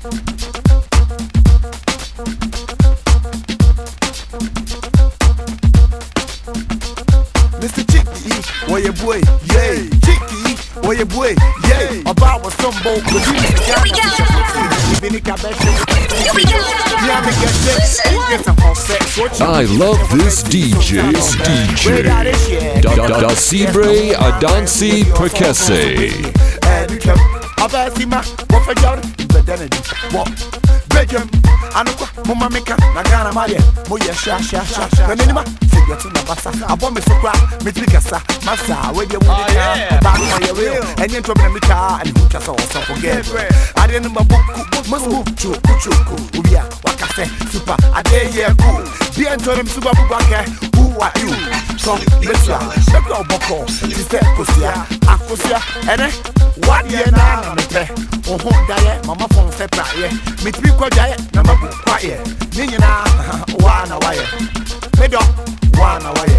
Mr. Chicky, where your boy, yay. Chicky, where your boy, yay. About was some boat, but you need to Here we go. Here we go. I love this DJ's DJ. Da da da Cibre Adansi Perkese. Identity? What? bedroom anokɔ moma meka na ghana mayɛ moyɛ hwɛahwɛahwɛ na n'anima sɛ yɛto na basa. Abɔ me oh, so koraa metiri kasa masa wadiɛ wo dedaa ɔbaa no ɔyɛ real. Ɛnyɛ ntɔ mena metaa ane hotwa sɛ ɔsɔfo gɛbrɛ adeɛ no mabɔku mosmo two kuchoko obi a waka sɛ supa adeɛ yɛ ku. Bia ntɔ no msuba bobɔ akɛ who are you? So letra mɛkura ɔbɔkɔ te sɛ kosua akosua ɛnɛ wadeɛ naa na mepɛ wo ho dayɛ mama fɔn sɛ prayɛ metiri kɔ kɔgyaeɛ na mabu kwaeɛ ne nyinaa waa na medɔ waa na wayɛ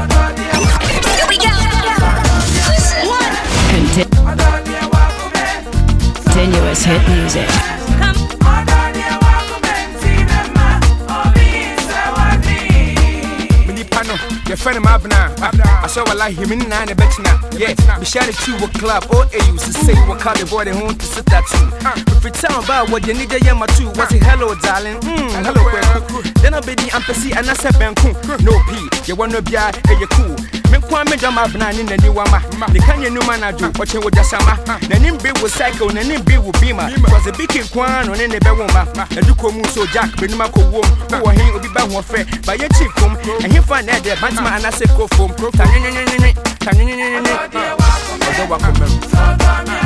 Here we go. Listen. Conti- continuous hit music. Nipa no yɛfrɛ no mabena ahyɛ wala hemi ne naa ne bɛkyena yɛ mehyia ne tu wɔ club. O au sesei wɔ car de bɔde ho te se tattoo mefiri town ba a wɔde anigye my ma tu wɔse hello darling. Mm, hello kwaku dɛn bɛdi ampɛsi anasɛ bɛnko no pii yɛwɔ no biaa ɛyɛ cool mekwa mejɔ ma bena ne n'ani wama nika nye numa na do ɔkyɛ wogya sama n'anim bi wo cycle n'anim bi wo bima kɔse bi ki nkoa no ne ne bɛwo ma. Ɛduko mu so jack benuma kɔwom wowɔ he obi ba ho fɛ. Bayɛ kyi kom ɛhefa na ɛdɛ? Bantima anase kofom tanwenwenwenwe tanwenwenwenwe ɔdɔ wakɔmɛm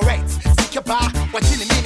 correct. Stick your bar, watching me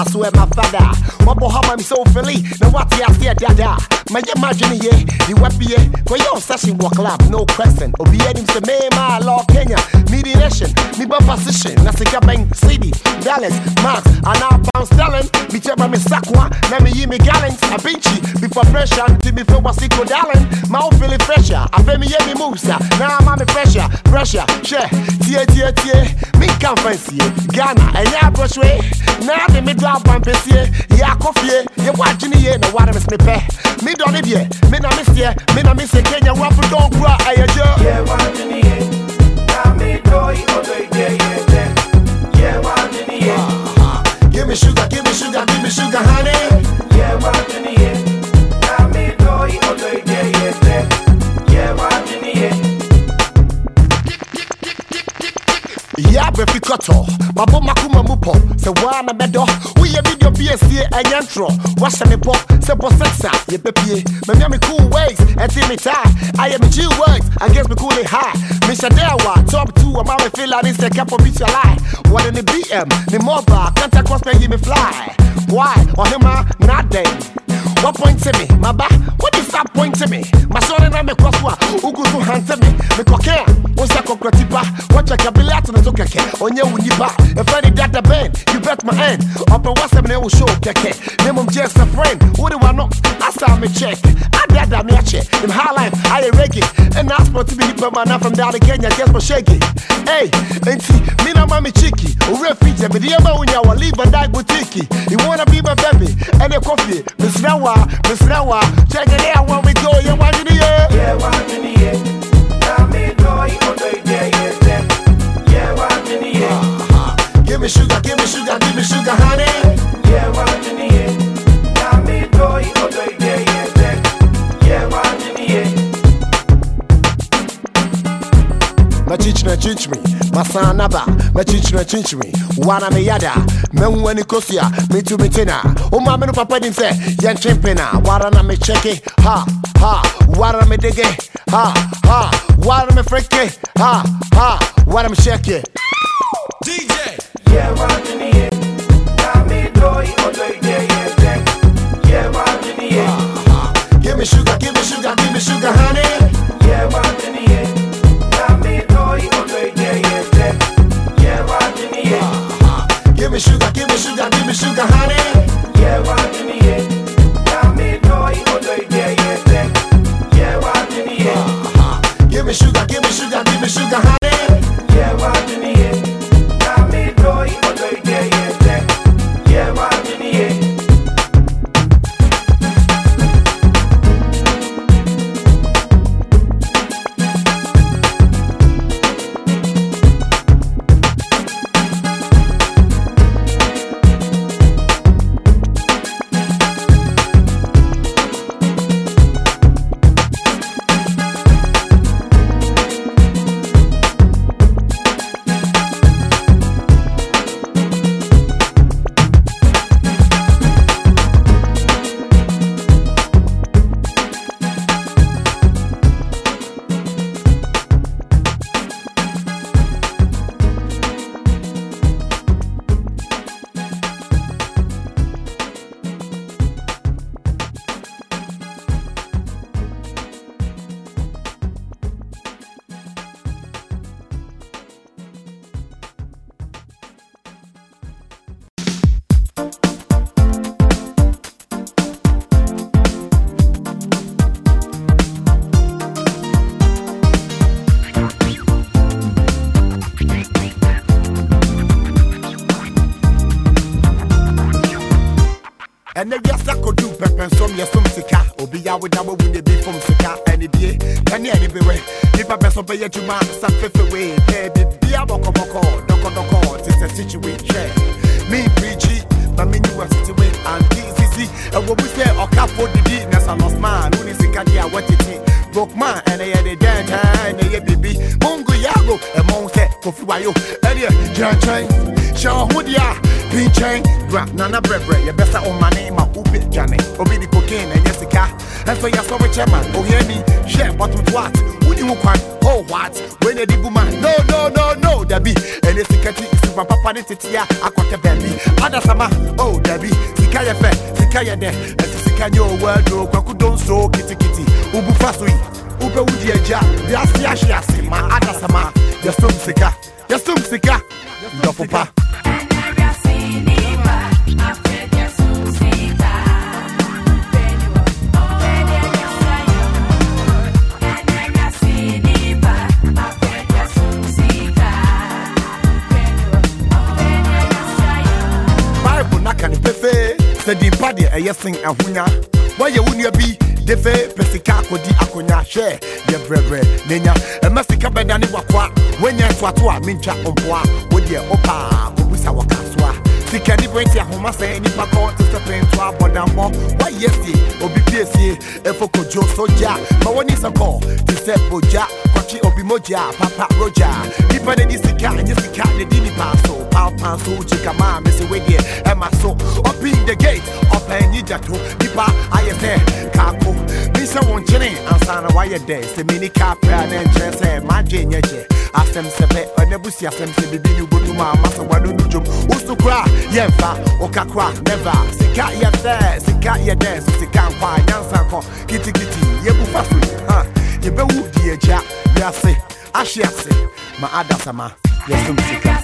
I swear my father. my Wabo I'm so fili. what wati ati ya dada. My imagine ye, the weapon. ye. Go yo session walk lab, no question. Obi edim se me my law Kenya. Me nation, me ba position. Na se bang, city, Dallas, Max. And I pound stelling. Me cheba me sakwa. Let me hear me gallons. A binchy, before pressure me feel what's equal darling. My own feeling fresher, I feel me yeah me moves. Now I'm on pressure, pressure, share, tie, tie, tie. Me can't fancy. Ghana, and ya brush way. Now the me drop one piece, yeah, coffee, yeah, watching the no water miss me pay. Me don't live here, me na miss here, me na miss Kenya, rap don't cry, I adjust. Yeah, one in. Now me do it, oh, yeah, yeah, yeah. Yeah, one in. Ah, give me sugar, give me sugar, give me sugar, honey. Koto. Babo makuma mupo. Se wana. We ye video BSC and yantro. Washa me po. Se po sexa. Ye pepie. Me me cool ways. And see me tie. I am G words. I guess me cool it high. Me shadewa. Top two. I'm out feel like this. The cap of beach lie. What in the BM? The mobile. Can't I cross me me fly. Why? Or him not day. What point to me? My ba, what is that point to me? My son and I make cross wa, ugu to hand to me. Me cocker, what's that concretipa? What your cabinet to the keke? On your unipa, if any data band, you bet my end. Up and what's happening will show keke. Name him just a friend. Who do I know? I saw me check. I did that me check. In high life, I a reggae. And I sport to be hip man from down in Kenya, just for shaky. Hey, ain't see, me na mommy cheeky. Or feature, but the other when you leave a die boutique. You wanna be my baby, and a coffee. Miss Nawa, Miss Nawa, check it out when we go. You want to the air? Yeah, one in the end. Now me do it, yeah, yeah, yeah. Yeah, one in the end. Give me sugar, give me sugar, give me sugar, honey. Machichina chinchimi, masanaba, machichina chinchimi, wana me yada, men wani kosia, me tu mitina. O mama no papa dim say, yan chimpina, ah. wara na me cheke, ha, ha, wara me dege, ha, ha, wara me freke, ha, ha, wara me shake. Yeah, one in the end. Me do it, oh, yeah, yeah, yeah. Yeah, one in the. Give me sugar, give me sugar, give me sugar, Give me sugar, give me sugar, give me sugar, honey. Yes, I'm fifth away. Headed be a boko boko, doko doko, it's a situation. Me preachy, but me new a situation. And DCC, a woman say, or cap for the deed, that's a lost man. Who is a cadia, what it is. Broke man, and they had a dent, and they had baby. E Mongo Yago, a monster, Kofi Wayo, and yeah, Jan Chang. pinche Pin chain, bra nana bread bread. Your brebre ya besta o mane ma ubi jane obi the cocaine and yesika and so you're so we chairman oh hear me? Share, but with what? Who you want? oh what? When the dibu man no no no no Debbie. And the sikati is my papa ni titia the baby adasama oh Debbie. Sika ya fe sika ya de and sikanya o world o kwa kudon so kitty kitty. Ubu fasui Upe Woody Aja, the Asiasia, Sima, Adasama, Yasum Sika, Yasum Sika, Dopopa. Bible, Nakani Pefe, said the body, a yes thing. Why you wouldn't be? Defe pesika kodi akonya share. Ye brebre nenya emasika bedani wakwa wenye twatwa mincha ompwa wodie opa obusa waka sika ni bɛnti ahoma sɛ nipa kɔ te sɛ pɛnto abɔdammɔ woayɛ sie obi piesie ɛfo kodwo sogya ma wɔni sɛ kɔ te sɛ ogya kɔtwe obi mogya papa rogya nipa ne di sika nye sika ne di nipa so pawpan so gyika maa me sɛ wedeɛ ɛma so open the gate ɔpɛn ni gyato nipa ayɛ sɛ kaako menhyɛ wo nkyene ansa na woayɛ dɛ sɛ meni ka pɛ a na nkyerɛ sɛ madwe nyɛ gye asɛm sɛ bɛ ɔne busi asɛm sɛ bibi ne wobɔtum a masɛ wano no dwom woso kora yɛmfa woka kora never sika yɛ fɛ sika yɛ dɛ so sika nkɔ a nyansa nkɔ kitikiti yɛbufa so ha yɛbɛwu di agya wiase ahye ase ma adasama yɛsom sika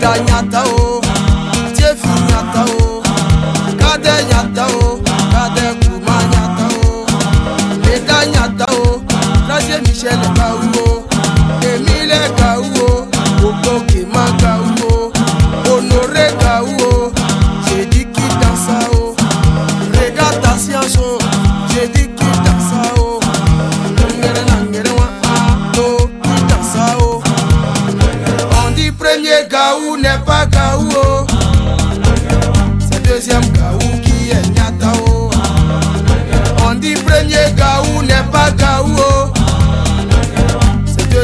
Ida nyata o, Jefu nyata o, Kade nyata o, Kade kuma nyata o, Ida nyata o, Lase Michel Kawu o, Emile Kawu o, Okoko.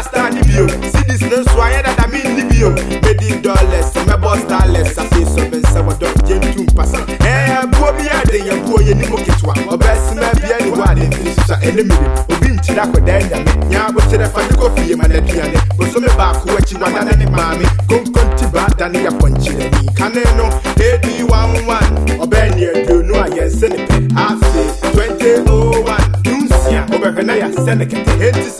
Menna mmɔ blasta ne bio sidis ne nso ayɛ dada menni bio medi dollars mɛbɔ starless afei sɔ me nsɛ wɔdɔ gyentu mpasa Eh, buo bi yɛ den yɛbuo yɛni mu ketewa ɔbɛsema bia ne hɔ a ne mfiri hyehyɛ ɛne mmere obi nkyerɛ akɔdaa nyame nyaa bokyerɛ fa ne kɔ fie ma n'aduane bosome baako akyi wadane ne maame konkonti baada ne yɛ pɔnkyerɛni kane no adi 11 ɔbɛɛ ne aduonu a yɛnsɛ ne pɛ afei 2001 dunsia wobɛhwɛ na yɛasɛ ne kɛtɛ enti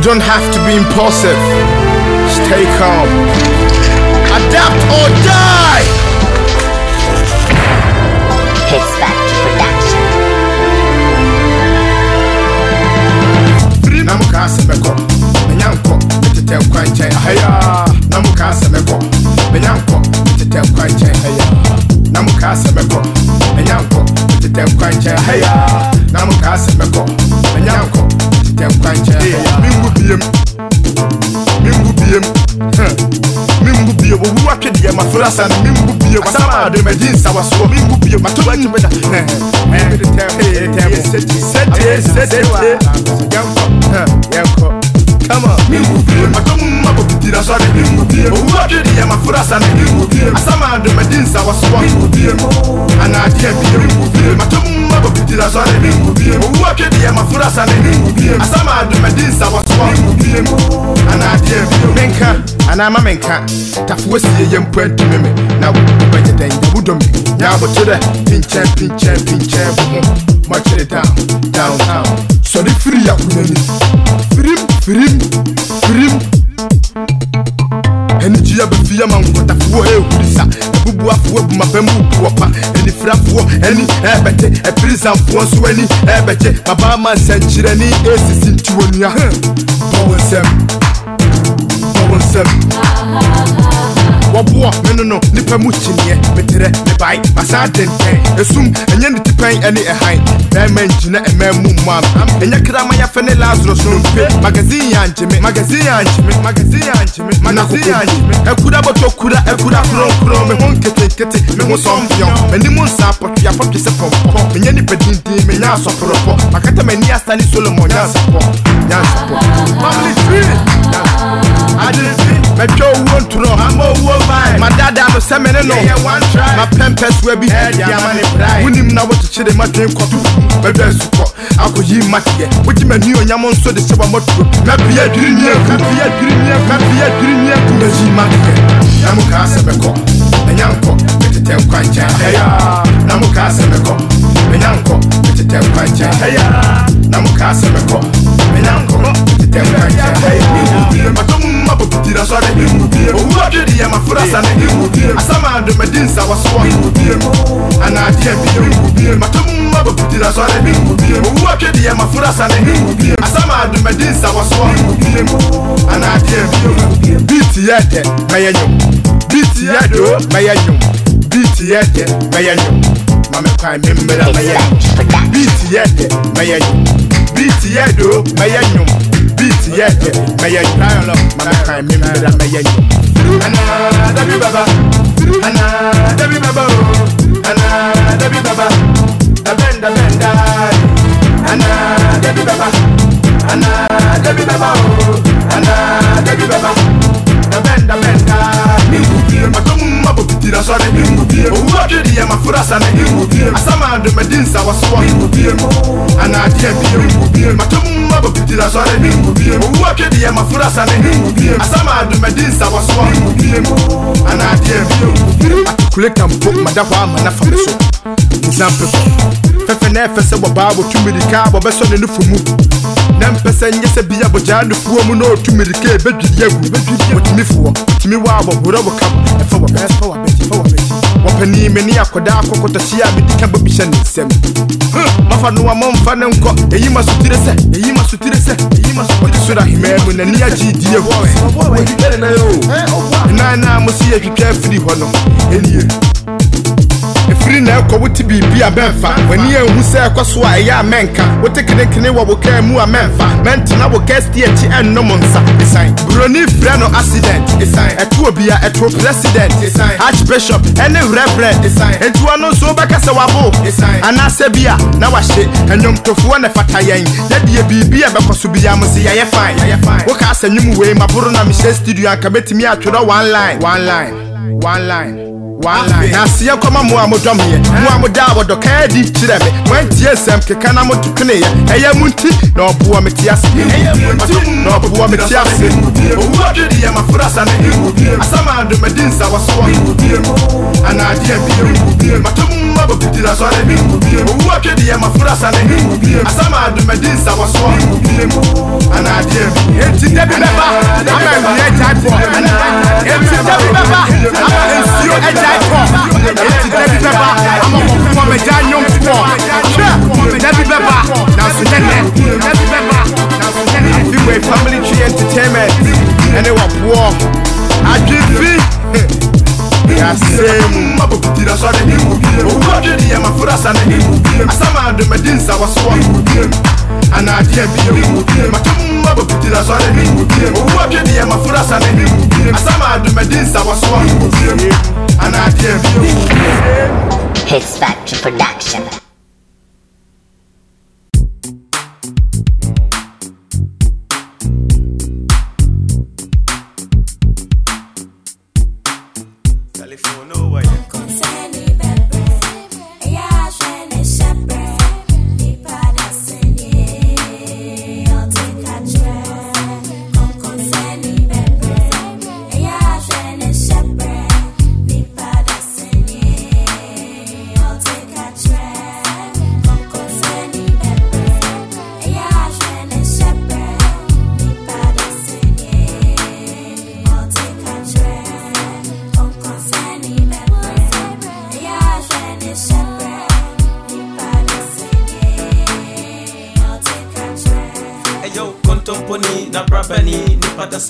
You don't have to be impulsive. Stay calm. Adapt or die. Hits Factory Production. na muka asɛ mɛkɔ menya nkɔ metetɛ nkwa nkyɛn. Ahaya. Na muka asɛ mɛkɔ menya nkɔ metetɛ nkwa nkyɛn. Ahaya. Na muka asɛ mɛkɔ menya nkɔ metetɛ nkwa nkyɛn. Ahaya. Na muka asɛ mɛkɔ menya nkɔ nkwankyɛ mengu biem mengu biem mengu biem owu atwe deɛ diem. asa no mengu biem asama adomadi nsawasoɔ mengu biem matoba nyi bɛda sɛtie sɛtie sɛtie yɛnkɔ yɛnkɔ kama. Mingutie atɔmuma bɔbitiri asɔre mingutie owurɔ de deɛ mafura sa ne mingutie asama adomadi nsa wɔsoɔ mingutie anaadeɛ bie mingutie atɔmuma bɔbitiri asɔre mingutie owurɔ de deɛ tafoɔ sie yɛ mpo antumi me na wobu bɛgye dɛn yɛbodɔ me yɛabɔto pinkyɛn pinkyɛn pinkyɛn bo ho mɔkyere down downtown sɔre firi yakuna ni firim firim firim anigyeɛ bɛfia ma nkɔtafoɔ ɛɛhurisa abubuafoɔ abumapɛ mu wopuɔ pa anifirafoɔ ani ɛɛbɛte apirisamfoɔ nso ani ɛɛbɛkye babaama nsɛnkyerɛne ɛɛsisi ntiwɔnua bɔwɔ nsɛm bɔwɔ nsɛm wɔboɔ me no no nipa mu kyiniɛ meterɛ mebae masaa dentɛn esum ɛnyɛ ne tipɛn ɛne ɛhan bɛrima ngyina ɛmɛ mu mmam ɛnyɛ krama yɛfɛ ne lazarus no mpe magazine yɛ angyeme magazine yɛ angyeme magazine yɛ angyeme magazine yɛ angyeme ɛkura bɔtɔ kura ɛkura kronkron me ho nketenkete me ho sɔmpiɔn m'anim nsa apɔtwe apɔtwe sɛ pɔmpɔ menyɛ nipa dindin menya asɔporɔpɔ makata m'ani asa ne solomon nyansapɔ nyansapɔ family tree adefi mɛtwa owuo ntorɔ mama owuo vine madada no. Sɛ me ne no ma pɛmpɛs wa bi wonim na wokyekyere maten kɔto bɛdwa asukɔ akɔyi mateɛ wogye m'ani onyam nso de sɛ wamatuo mɛbea adwiri nyiakumɛbea adwiri nyiakumɛbea adwiri nyiakum bɛyi mateɛ na mo kaa sɛ bɛkɔ ɛnya nkɔ metete nkwa nkyɛn ɛya na mo kaa sɛ bɛkɔ menyanko tetɛ nkwa nkyɛn ɛyɛ na mokaa sɛ mɛkɔ menyanko tetɛ nkwa nkyɛn ɛyɛ mabotiti na sɔre owu ɔde deɛ mafura sane asamado madi nsa wɔsoɔ anaadeɛ bio matom mabotiti na sɔre owu ɔde deɛ mafura sane asamado madi nsa wɔsoɔ anaadeɛ bio biiti yɛ dɛ mɛyɛ nyom biiti yɛ do mɛyɛ nyom biiti yɛ dɛ mɛyɛ nyom nwom mamekwan memmera mɛyɛ nwom biiti yɛ dɛ mɛyɛ nwom biiti yɛ do mɛyɛ nwom biiti yɛ dɛ mɛyɛ nwom mamekwan memmera mɛyɛ nwom ana dabi baba. Ana dabi baba o ana dabi baba. Dabɛn dabɛn daari ana dabi baba. Ana dabi baba o ana dabi baba. Dabɛn dabɛn daari matomu mabɔ gyina sɔre owurɔ dwe deɛ maforo asa no asam adomadi nsa wɔ soɔ anaadeɛ bio matom ma bɔbi sɔre owurɔ dwe deɛ maforo asa no asam adomadi nsa wɔ soɔ anaadeɛ bio kuletampo mada hɔ ama na fa so nsampe kɔ fɛfɛ na ɛfɛ sɛ wɔbaa wɔtu mirika a wɔbɛsɔ ne nofo mu na mpɛ sɛ nyɛ sɛ bia bɔgyaa nofuo mu na ɔtu mirika ɛbɛdwiri agu wɔtumi foɔ wɔtumi wɔ a wɔhorɛ wo kam ɛfa wɔ bɛti fa wɔ bɛti fa wɔ bɛti wɔpani me ne akɔdaa akɔkɔtɔhye a medi ka bɛbi hyɛ ne nsɛm mafa no wa momfa ne nkɔ ɛyi ma sotire sɛ ɛyi ma sotire sɛ ɛyi ma sotire sɛ ɔde hemaa mu n'ani agye die hɔ ɛnan na mo si yɛtwitwa afiri hɔ no ɛnie ɛfiri na ɛkɔ wote biribi a mɛmfa. W'ani anhu sɛ ɛkɔ so a ɛyɛ a mɛnka. Wote kenekene wɔ wo kaa mu a mɛmfa. Mɛntena wo gɛsti akyi ɛnnom nsa. Ɛsan buroni frɛ no accident. Ɛsan ɛto obi a ɛto president. Ɛsan archbishop ɛne reverend. Ɛsan enti wɔno nso wobɛka sɛ wabo. Ɛsan anaasɛ bi a na wahye. Ɛnwomtofoɔ ne fata yɛn. Yɛdeɛ biribi a ɛbɛkɔ so bia mo se yɛyɛ fine. Woka sɛ nwom wei maboro na mehyɛ studio anka bɛtumi atwerɛ one line. One line. One line na aseɛ kɔma mo a modɔmeɛ mo a moda a wɔdɔkaa di kyerɛ me. Moantie sɛm keka na motokeneɛ ɛyɛ mu nti na ɔboɔ me te ase na ɔboɔ me te ase owu adwedeɛ maforasa ne asamadomadi nsa wɔsoɔ anaadeɛ bio matom ma bɔpidira sɔre owu adwedeɛ maforasa ne asamadomadi nsa wɔsoɔ anaadeɛ bi enti da bi bɛba ama nwie gyae pɔ enti da bi bɛba ama nsuo agya nnwom pɔ hwɛ da bi bɛba nanso nyɛ nɛ da bi bɛba nanso nyɛ nɛ Freeway Family Tree Entertainment ɛne wɔboɔ adwefi yɛasɛm mabɔbitira sɔre owuwa atwe deɛ maforo asa ne asama adomadi nsawasoɔ anaadeɛ bio matom mabɔbitira sɔre owuwa atwe deɛ maforo asa ne asama adomadi nsawasoɔ anaadeɛ bio Hits Factory Production.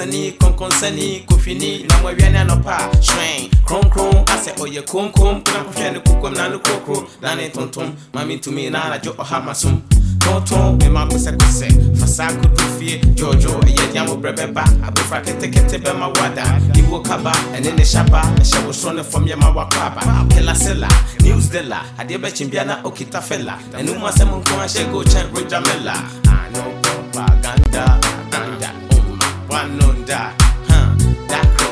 Dasani konkonsani kofini na mwawiane anɔpa hwɛn kronkron asɛ ɔyɛ komkom na kɔhwɛ ne kokom na ne krokro na ne tontom ma mentumi na anadwo ɔha masom tɔntɔn mema kosɛkosɛ fasa kodo fie dwoodwoo ɛyɛ dea mo brɛ bɛba abofra ketekete bɛma wada. Iwo kaba ɛne ne hyaba ɛhyɛ wo soro ne fam yɛma wakɔ aba kelasela news dela adeɛ bɛkyem bia na okita fela. Ɛno mu asɛm nko ahyɛ go kyɛn rogyamela wanonda huh dakro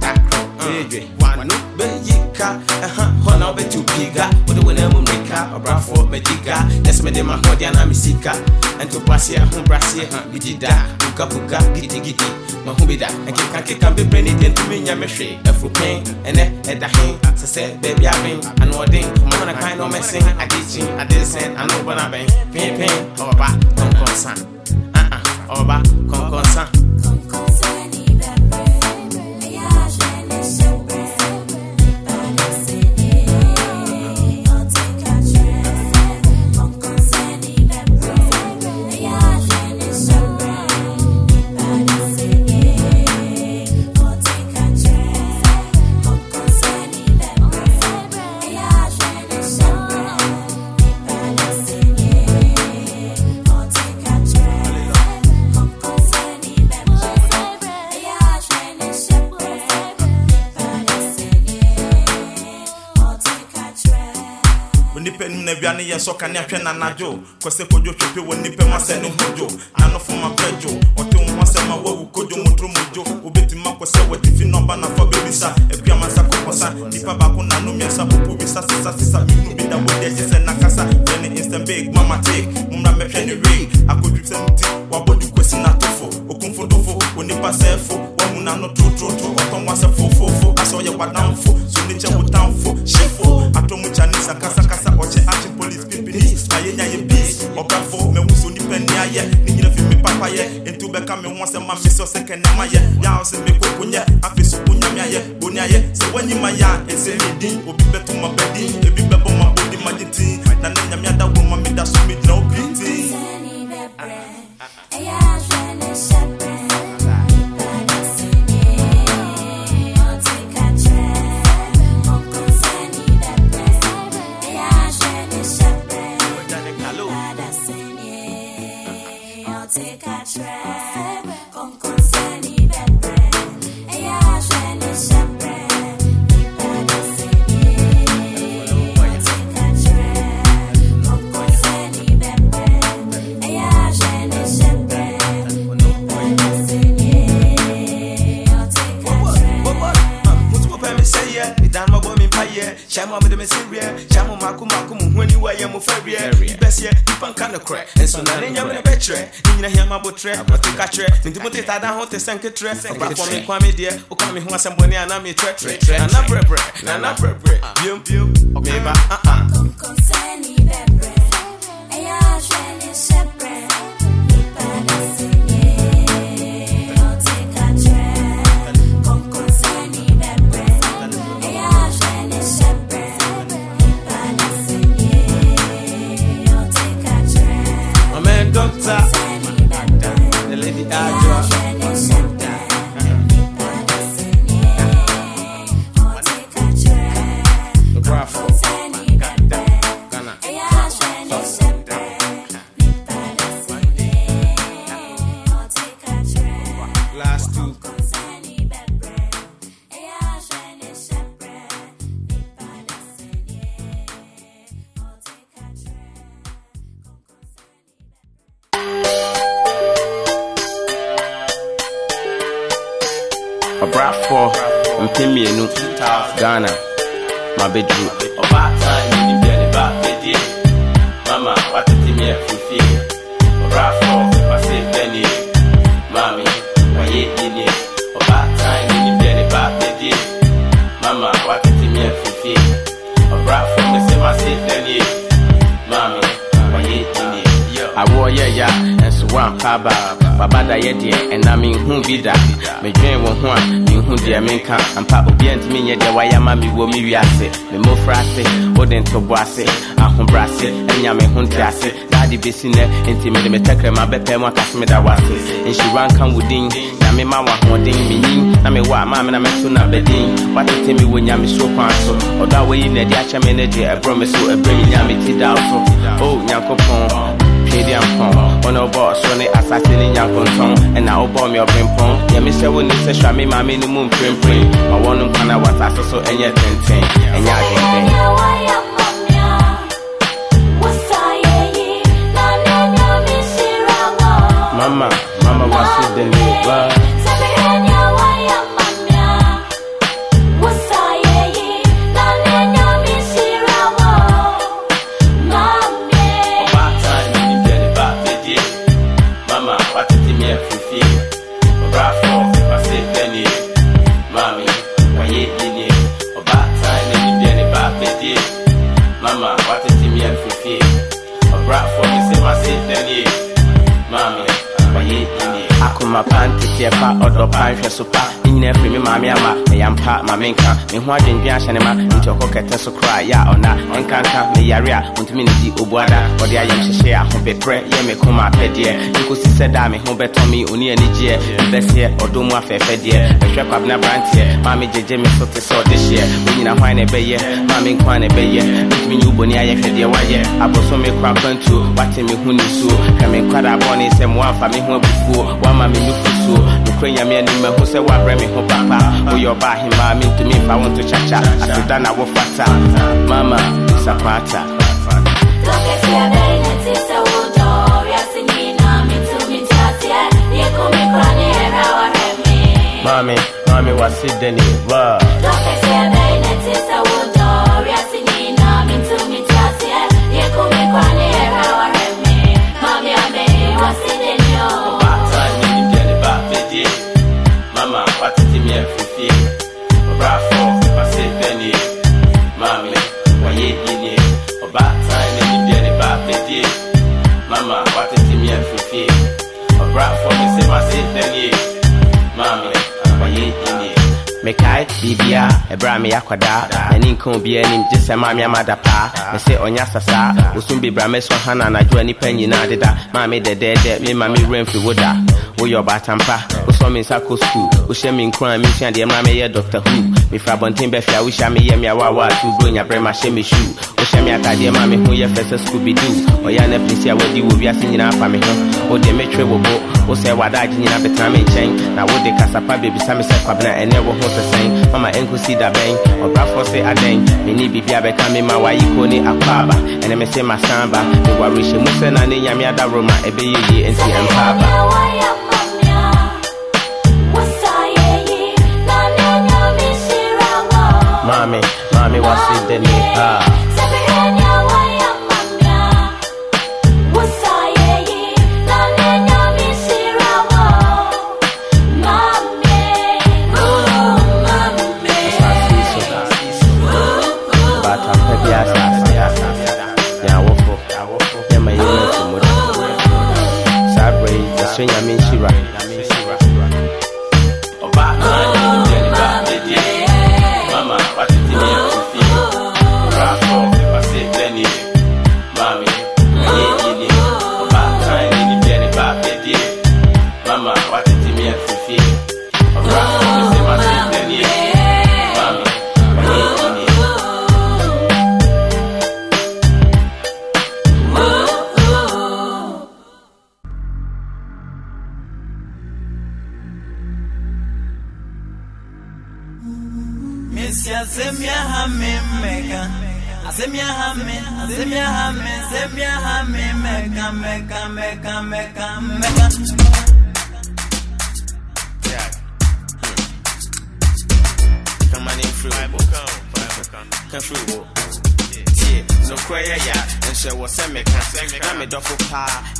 dakro edwe wano bɛyika ɛha hɔ na wobɛtu piga wode wo na mu mmirika ɔbrafoɔ magyiga ɛsɛ mede mahɔde ana me sika. Ɛntopaseɛ ho braseɛ ha bigyida pukapuka gidigidi maho bi da. Ɛkekakeka bebrɛ ne deɛ ntumi nya me hwee afurupɛn ɛnɛ ɛda he sɛ sɛ baabi aben anoɔden ɔmana kwan na ɔmɛsen adekyi adesɛn ano bɔna bɛn pɛnpɛn ɔba kɔnkɔnsa uh-uh, ɔba kɔnkɔnsa na aduane yɛ sɔ kane ahwɛ nanadwo. Kɔsɛ kodwo twɛpe wɔ nnipa mu asɛ ne hodwo nanofo ma brɛdwo ɔte wo ho asɛm a wawu kodwo motoro modwo wobɛtumi akɔ sɛ watifi nɔba nafa bɛbisa apiama nsa kɔkɔsa. Nnipa baako nano mmiɛnsa popo bisa sesa sesa menu bi da wode agye sɛ nakasa. Frɛ ne instant mama take. Mommra mɛhwɛ ne wei akɔdwi sɛ nti wabɔdu kɔsi natofo okumfo onipa sɛɛfo. Wahu nano trotroto ɔtɔn wasɛ fofofo asɛ ɔyɛ wadamfo so ne wo tamfo hyefo atɔ mu chinese akasakasa ɔkyɛ action police pimpini na yɛnya yɛ peace ɔbrafo mahu so nipa ni ayɛ ne nyina fi me papayɛ enti wobɛka me ho asɛm ma me sɛ ɔsɛ kɛnɛma yɛ yaw sɛ mekoko nyɛ afei so wonyame ayɛ boni ayɛ sɛ woanyima yɛ a ɛnsɛ me din obi bɛto ma bɛdin ebi bɛbɔ ma bodi magye tin na ne nyame ada wo ma meda so megyina wo pintin Mama me the Messiah, Jamu Makumakum, when you are Yamu February, Bessia, Pankan crack, and so now I'm in a betre, Nina Yama Botre, Matikatre, Nindumote Tada Hote Sanketre, and Kwame Kwame dear, Okami Huasamboni, and I'm a tretre, and I'm bread, and I'm bread, Yum Yum, Meba, uh uh. Concern me, Bebre, Ayah, Shelly, Shepherd. Nɛ enti mede me tɛkrɛma bɛpɛ mu akase meda wo ase nhyira nka wo din na mema wo ahoɔden menyin na mewɔ a maa me na mɛto na bɛdin watete me wɔ nyame suro kwan so ɔdɔ a wayi na adi akyɛ me no deɛ ɛborɔ me so. Ɛberɛ me nyame ti daw so o nyankopɔn twɛdi ampɔn ɔne ɔbɔ ɔsoro ne asase ne nyankontɔn ɛna wobɔɔ me ɔbrempɔn nyame sɛ wo ni sɛ hwɛ me maame no mu mprempren ma wɔno nkwa na wɔasase so ɛnyɛ tenten ɛnyɛ adwendwen mama mama wase de ne ba menka. Me ho adwendwen ahyɛ ne ma. Nti ɔkɔ kɛtɛ so koraa yɛ a ɔna ɛnkanka meyare a ɔntumi ne di obuada. Ɔde ayɛmhyehyɛ ahobeprɛ yɛ me koma apɛdeɛ. Nkosi sɛ da me ho bɛtɔ me ɔni anigyeɛ. Mbɛseɛ ɔdɔ mu afɛɛfɛdeɛ. Ɛhwɛ kwabena branteɛ ma megyegye me so te sɛ ɔde hyeɛ wo nyina hwan na ɛbɛyɛ? Ma me nkoa na ɛbɛyɛ? Ntumi nye wobɔni ayɛ wayɛ abɔso me kora kwantuo wate me ho nisuo. Hwɛ me nkwada bɔne sɛ mmoamfa me ho abufuo. Woama me nufusuo nokora nyame anim mahu sɛ woabrɛ me ho papa woyɛ ɔba ahemaa mentumi mfa wo nto kyakya aseda na wofata mama mame mame wase dani wa ɔbaatan ɛberɛ a meyɛ akwadaa n'ani nka obiaa anim gye sɛ maame amada paa me sɛ ɔnyɛ asasaa ɔsum bebrɛ a mɛsɔ ha na anadwo a nnipa nyinaa deda. Dɛdɛɛdɛ me ma me werɛ mfiri wo da woyɛ ɔbaatampa wosɔ me nsa kɔ skul wohyɛ me nkura mesua deɛ mmara mɛyɛ dr who. Mefiri abɔnten bɛfia wohyia meyɛ me awawa ato buro nyaberɛ mahyɛ me shoe wohyɛ me atadeɛ ma me ho yɛ fɛ sɛ scoobido ɔyɛ a na pinsi a wadi wɔ wiase nyinaa fa me ho. Wode metwe wo bo wo sɛ wadagye nyina bɛtena me nkyɛn na wode kasapa bebisa me sɛ kwabena ɛnɛ wo ho sesɛn mama ɛnkosi da bɛn ɔbrafoɔ se adɛn menni biribia bɛka me ma wayi ko ne akɔ aba ɛnɛ me se masan ba mewarehyɛ mu sɛ na ne nyame adaworo ma ɛbɛyɛ yie enti ɛmpa aba Mami, mami wasi deni ha. Ah.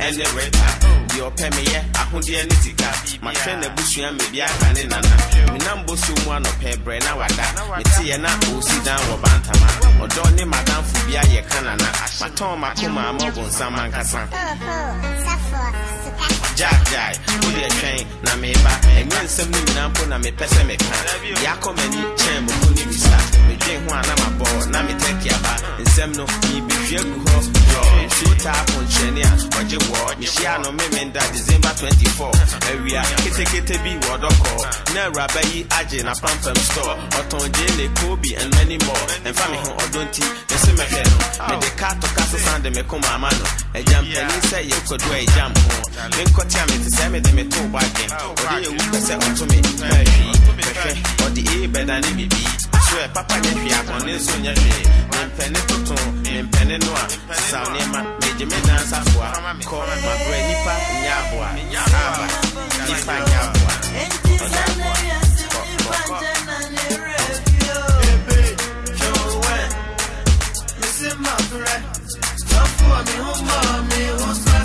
Ɛne reta deɛ ɔpɛ meyɛ ahodeɛ ne sika mahwɛ n'abusua mebi aka ne nana menam boso mu anɔpɛ brɛ na wada. Meteɛ na ɔsi dan wɔ bantama ɔdɔ ne madamfo bi ayɛ ka nana matɔn makoma ama ɔbonsam ankasa gyaagyae wodeɛ twɛn na meba ɛnyɛ nsɛm no nyinaa mpo na mepɛ sɛ meka yɛakɔ m'ani kyɛn moko ne bisa medwen ho a na mabɔ na metɛke aba nsɛm no mebɛhwie gu hɔ hwehwee taa ponkyerɛne a ɔgye wɔ mehyia no memenda december 24 awia ketekete bi wɔ dɔkɔɔ na awuraba yi agye na pampam store. Ɔtɔn gyele kobi and many more. Ɛmfa me ho ɔdɔ nti ɛsɛ mɛhwɛ no mede ka to ka sesan de me koma ama no agya mpanin sɛ yɛkɔdo a ɛgya m ho menkɔte a mete sɛ mede me to bɔadwen ɔde yɛwu pɛ sɛ ɔto me maahwii hwɛhwɛ ɔde ee bɛda ne bibi so ɛ papa nyɛ hwee akɔne nso nyɛ hwee mempɛne toto mempɛne no a saw nneɛma megye me dansafoa kɔ mabrɛ nipa nyɛ aboa aba nipa nyɛ aboa Bravo, Tobo, Mami Soso. Dɛmɛ bi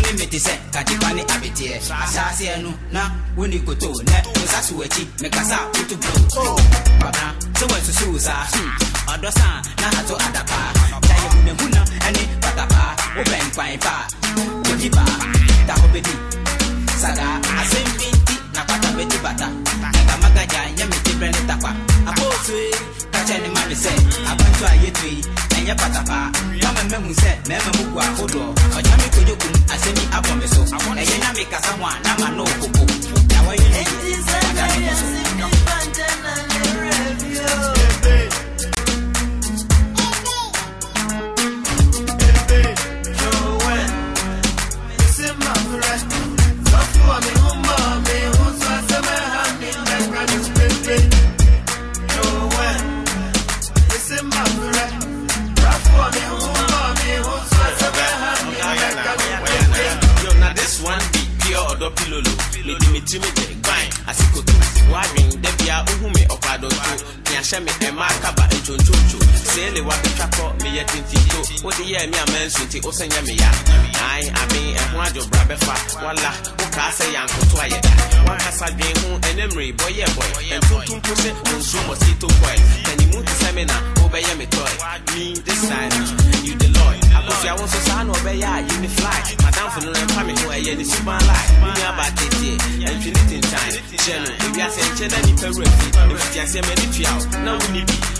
wone mete sɛ katepa ne abeteɛ asaseɛ no na woni koto nɛ wosa so w'akyi mekasa woto bro. Babra sɛ wɔasusuw saa ɔdɔ saa na ato adapaa gyaeɛ hunahuna ɛne patapaa wobɛn kwan paa kodi paa da hɔ bɛdi na kwata bɛdi bata. Ɛnkamagagya nyɛ mete berɛ ne takwa. Apɔɔsoe ka kyɛ ne ma me sɛ akwanto a yɛtui ɛnyɛ mahu sɛ mɛma mu gu ahodoɔ ɔnyame kodwokum asɛm yi abɔ me so ɛyɛ nyame kasa ho a na ma no okoko na wɔyɛ ne yi wada ne ho so pilolo mede me tiri me da bia bɛfa wala da na this time you the lord abosua wo nso saa na ɔbɛyɛ a ne fly madamfo no ɛmfa me ho ɛyɛ ne suban lie. Mene aba ɛntwe ne tentan hyɛ no ewiase nkyɛ na nipa wura fi ɛfitiaseɛ m'ani tua wo na woni bi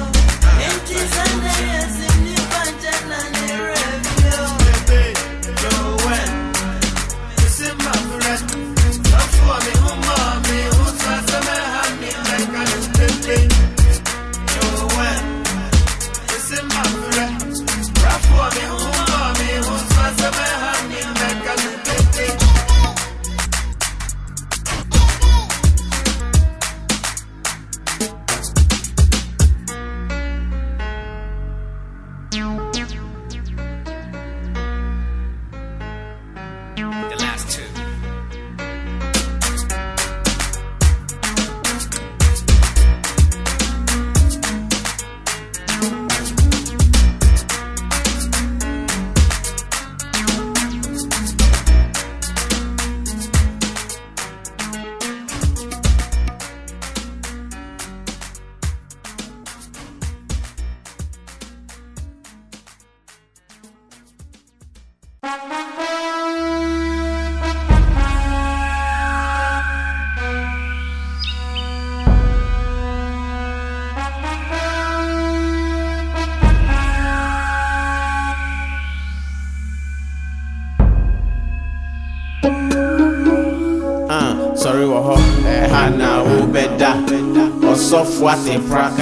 go, let ɔsɔfo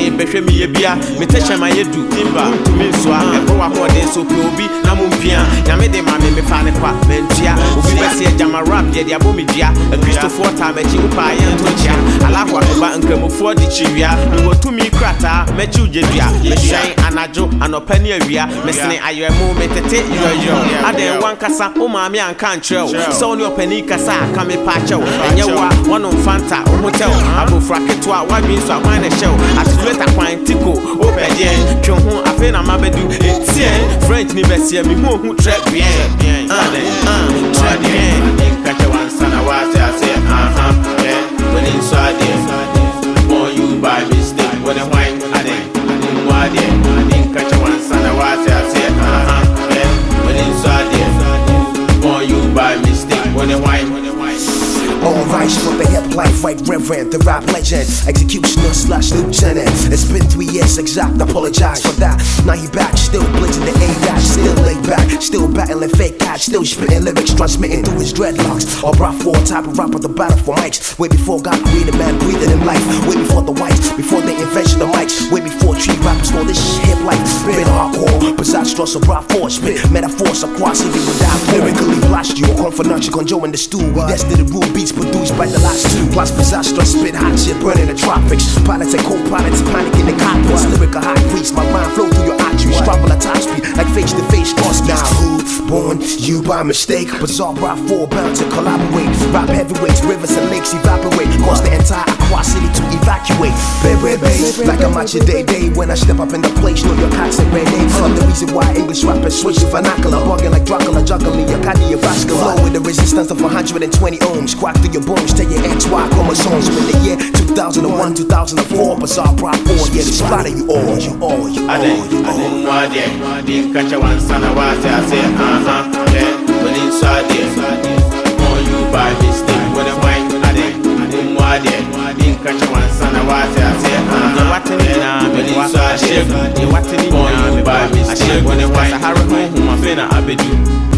tenten bɛhwɛ meyɛ bia. Metɛhyɛ ma yɛ du timba. Ntumi nsoa ɛboro ahoɔden so pɛ obi na mompia nyame de ma me mefa ne kwa mantua obi bɛsɛ agyama rap yɛde abɔ me dua. Akristofoɔ taa m'akyi wopaa yɛnto nkyea alafo akoba nkramofoɔ de kyiwia mewɔ tumi krataa mɛkyi wogya dua. Mehyɛn anadwo anɔpa ne awia. Mesene ayerɛmo metete yɔyɔ adɛn wankasa wo maame anka nkyerɛ wo sɛ wo ne ɔpani kasa a ka mepa akyɛ wo ɛnyɛ wo a wɔnom fanta wo ho tɛ wo abofra ketewa woadwen so akwan ne hyɛ wo mr kwantiko wopɛdeɛ twe ho afei na mabɛdu ɛtiɛ french ne bɛsiɛ me mu ohu trɛ bien trɛ bien nkakyɛ wansa na waase aseɛ aha ɛ wone nsɔ adeɛ more you by me. Right, for the hip life, right reverend, the rap legend, executioner slash lieutenant. It's been three years exact, apologize for that. Now he back, still blitzing the A still laid back, still battling fake cash, still spitting lyrics, transmitting through his dreadlocks. Obrafour type of rapper, the battle for mics. Way before God created man, breathing in life. Way before the whites, before the invention of mics. Way before tree rappers call this hip life. Been hardcore, besides stress, so brought force, spit metaphors across even without lyrically blast you. Or confidential conjure in the stew. We destined the rule beats produced by the last two. Plus disastrous, spit hot shit, burning the tropics. Pilots and co-pilots panic in the cockpits. Lyrical high priest, my mind flow through your arteries. Travel at top speed, like face to face cross. Now who born you by mistake? Bizarre brought four bound to collaborate. Rap heavyweights, rivers and lakes evaporate. Cause the entire Accra City to evacuate. Baby, baby, like I'm at your day, day. When I step up in the place, know your cats and red names. Uh. I'm the reason why English rappers switch to vernacular. Bugging like Dracula, juggling your cardiovascular. Flow with the resistance of 120 ohms. Crack through your bones, tell your XY chromosomes. When the year. 2001, 2004, Bizarre brought four, yeah, they splatter you all, you all, you all, you all. mu adeɛ nkakyɛ wansa na wate aseɛ aha w'ani nso adeɛ born you by mistake when the wine ade mu adeɛ nkakyɛ wansa na wate aseɛ aha w'ani nso adeɛ born you by mistake when the wine sahara honhom afei na abɛdu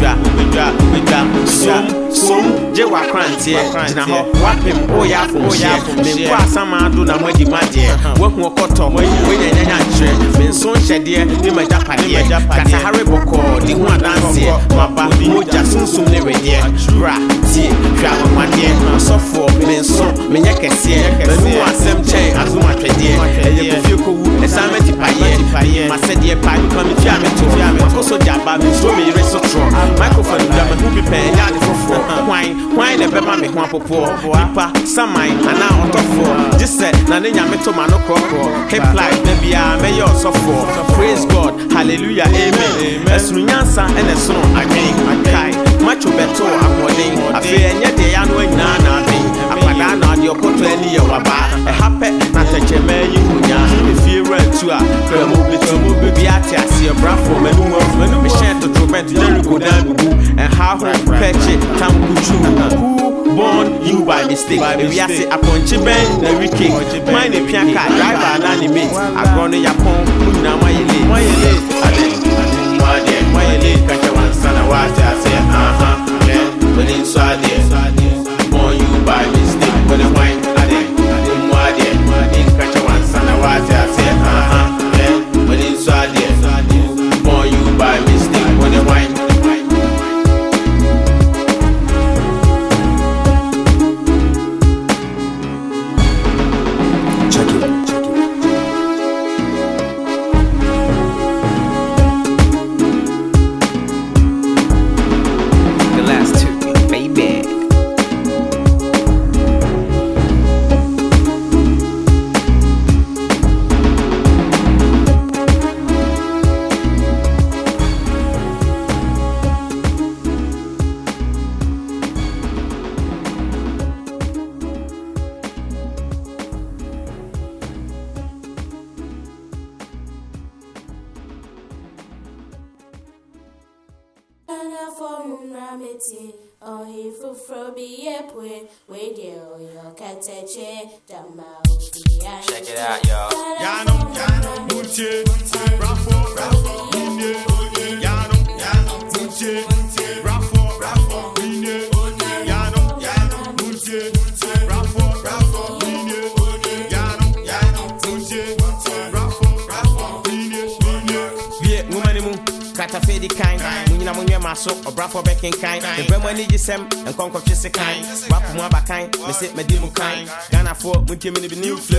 wobɛdwa wobɛdwa wobɛdwa som som gye w'akranteɛ gyina hɔ wapem woyɛ afomhyeɛ menkɔ asamaado na moadi madeɛ woahu ɔkɔtɔ woanyanyanya nkyerɛ menso nhyɛdeɛ ne magyapadeɛ kasahare bɔkɔɔ de ho adanseɛ maba mogya sunsum ne wedeɛ bra tie hwɛ awanwadeɛ ɔsɔfoɔ menso menyɛ kɛseɛ manu mu asɛm kyɛn asom atwɛdeɛ ɛyɛ kofie kɔwu ɛsan mɛti payɛ masɛdeɛ pa nipa metua meto makɔ so gya ba mensuro meyere so torɔ microphone dwa me ho bi pɛɛ ɛnyɛ ade foforɔ hwan hwan na ɛbɛma me ho apopoɔ nipa saman anaa ɔtɔfoɔ gye sɛ na ne nyame to ma no korɔkorɔ hip life da biaa mɛyɛ ɔsɔfoɔ praise god hallelujah amen. Ɛsono nyansa ɛna ɛsono adwen kae macho bɛto ahoɔden afei ɛnyɛ deɛ yɛ ano na aben akwadaa na adeɛ ɔkɔtɔ ani yɛ waba. Ɛha pɛ na tɛkyɛma yi honya efie wura ntu a. Kramo bɛtu bi ate aseɛ brafo m'anum m'anum hyɛn totorobɛnt jericho dan bubu ɛha ho pɛkye tam kutu born you by mistake? Ewiase apɔnkye bɛn na wike man ne pia car driver na ne mate. Agorɔ no yapɔn mo nyinaa moayɛ late moayɛ late ade mu adeɛ moayɛ late kakyɛ wansa na woate aseɛ aha w'ani nso adeɛ born you by mistake wone hwan ade montie me new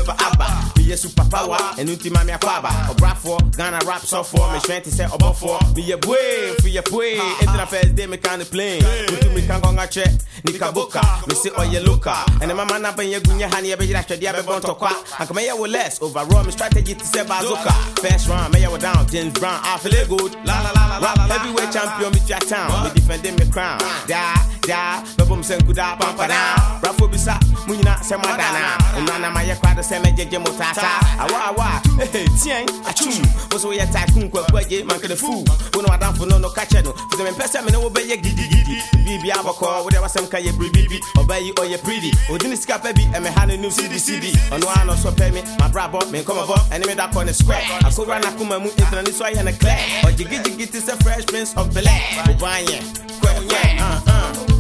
ɛno nti ma me akɔ aba ɔbrafoɔ ghana rap sɔfoɔ mehwɛn te sɛ ɔbɔfoɔ meyɛ bue fiyɛ pue ɛntina first day meka ne plane wotu meka nkɔnka kyɛ nika boka. Me se ɔyɛ loka ɛne mama na bɛnyɛ gu nyɛ ha ne yɛbɛgyera hwɛdeɛ bɛbɔ ntɔkwa anka mɛyɛ wo less. Overall me strategy te sɛ bazoka first round mɛyɛ wo down. James brown I feel good. La la la la la Rap heavyweight champion with your town. Me defending me crown. Ah. Da, da, bebum senkuda pampa da. Rafo bisa, mu munyina se madana. Unana ma ye kwado se me jeje motasa. Awa awa, eh tien, achum. Woso ye tycoon kwa kwaje man kede fu. Wono adamfo no no kache no. Fize me pese me no be ye gidi gidi. Bibi abako, wo de wasem ka ye bibi. Obayi oye pretty. Odini sika pe bi e me ha no new CD CD. Ono ano so pe me, my brabo, me comeabo, and me da corner square. Akora na kuma mu internet ni so ye na clear. Ojigi jigi ti se fresh prince of Bel Air. Obanye, kwenye, uh uh.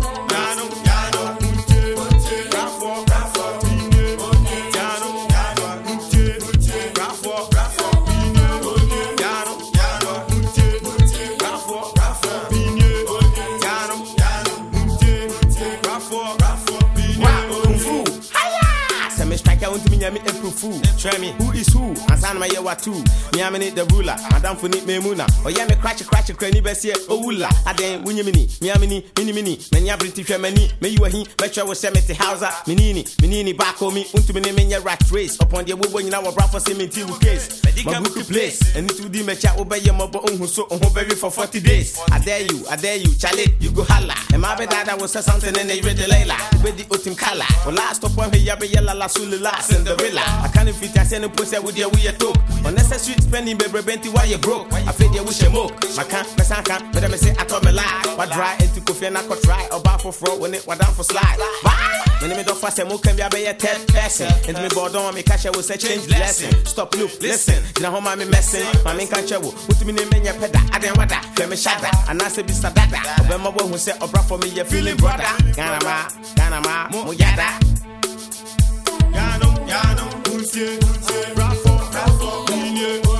Strike a wontumi nya me. April fool kyerɛ me who is who? Ansa na mayɛ watu. Meame ne the ruler. Madamfo ne memuna. Ɔyɛ me krakye krakye krani bɛseɛ owula. Adɛn wonyɛ me ni. Meame ni meni meni mani abere ti hwɛ m'ani mɛyi wahi mɛkyerɛ wo sɛ mete hausa. Menini menini baako mi. Wontumi ne menyɛ rat race. Ɔpɔn deɛ wobɔ nyina wɔ brafo sɛ menti wo case mabuku place. Ɛno nti wodi mɛkya wobɛyɛ mmɔbɔ wohu so wo ho bɛwe for 40 days. I dare you, I dare you, Charlie, you go holla. And my dada will say something and they read the layla. Ready otim kala. Well, last up on here, yabe yella la sulula Cinderella. I can't fit I send a pussy with your we talk. Unnecessary spending, baby, benti while you broke. I feel you wish you moke. My can't, my son can't, but I say I told me lie. What dry into coffee and I could try. Or bar for fraud when it was down for slide. Bye. When me don't fast, mo can be a third person. And me board on me cash, I will say change lesson. Stop, look, listen. You know how my messing. My main can't show. What me name in your peda. I didn't want that. Femi shada. And I say be sadada. Obama boy who say obra for me, you feeling brother. Ganama, Ganama, Gardons, poussier, rapport, rapport, milieu.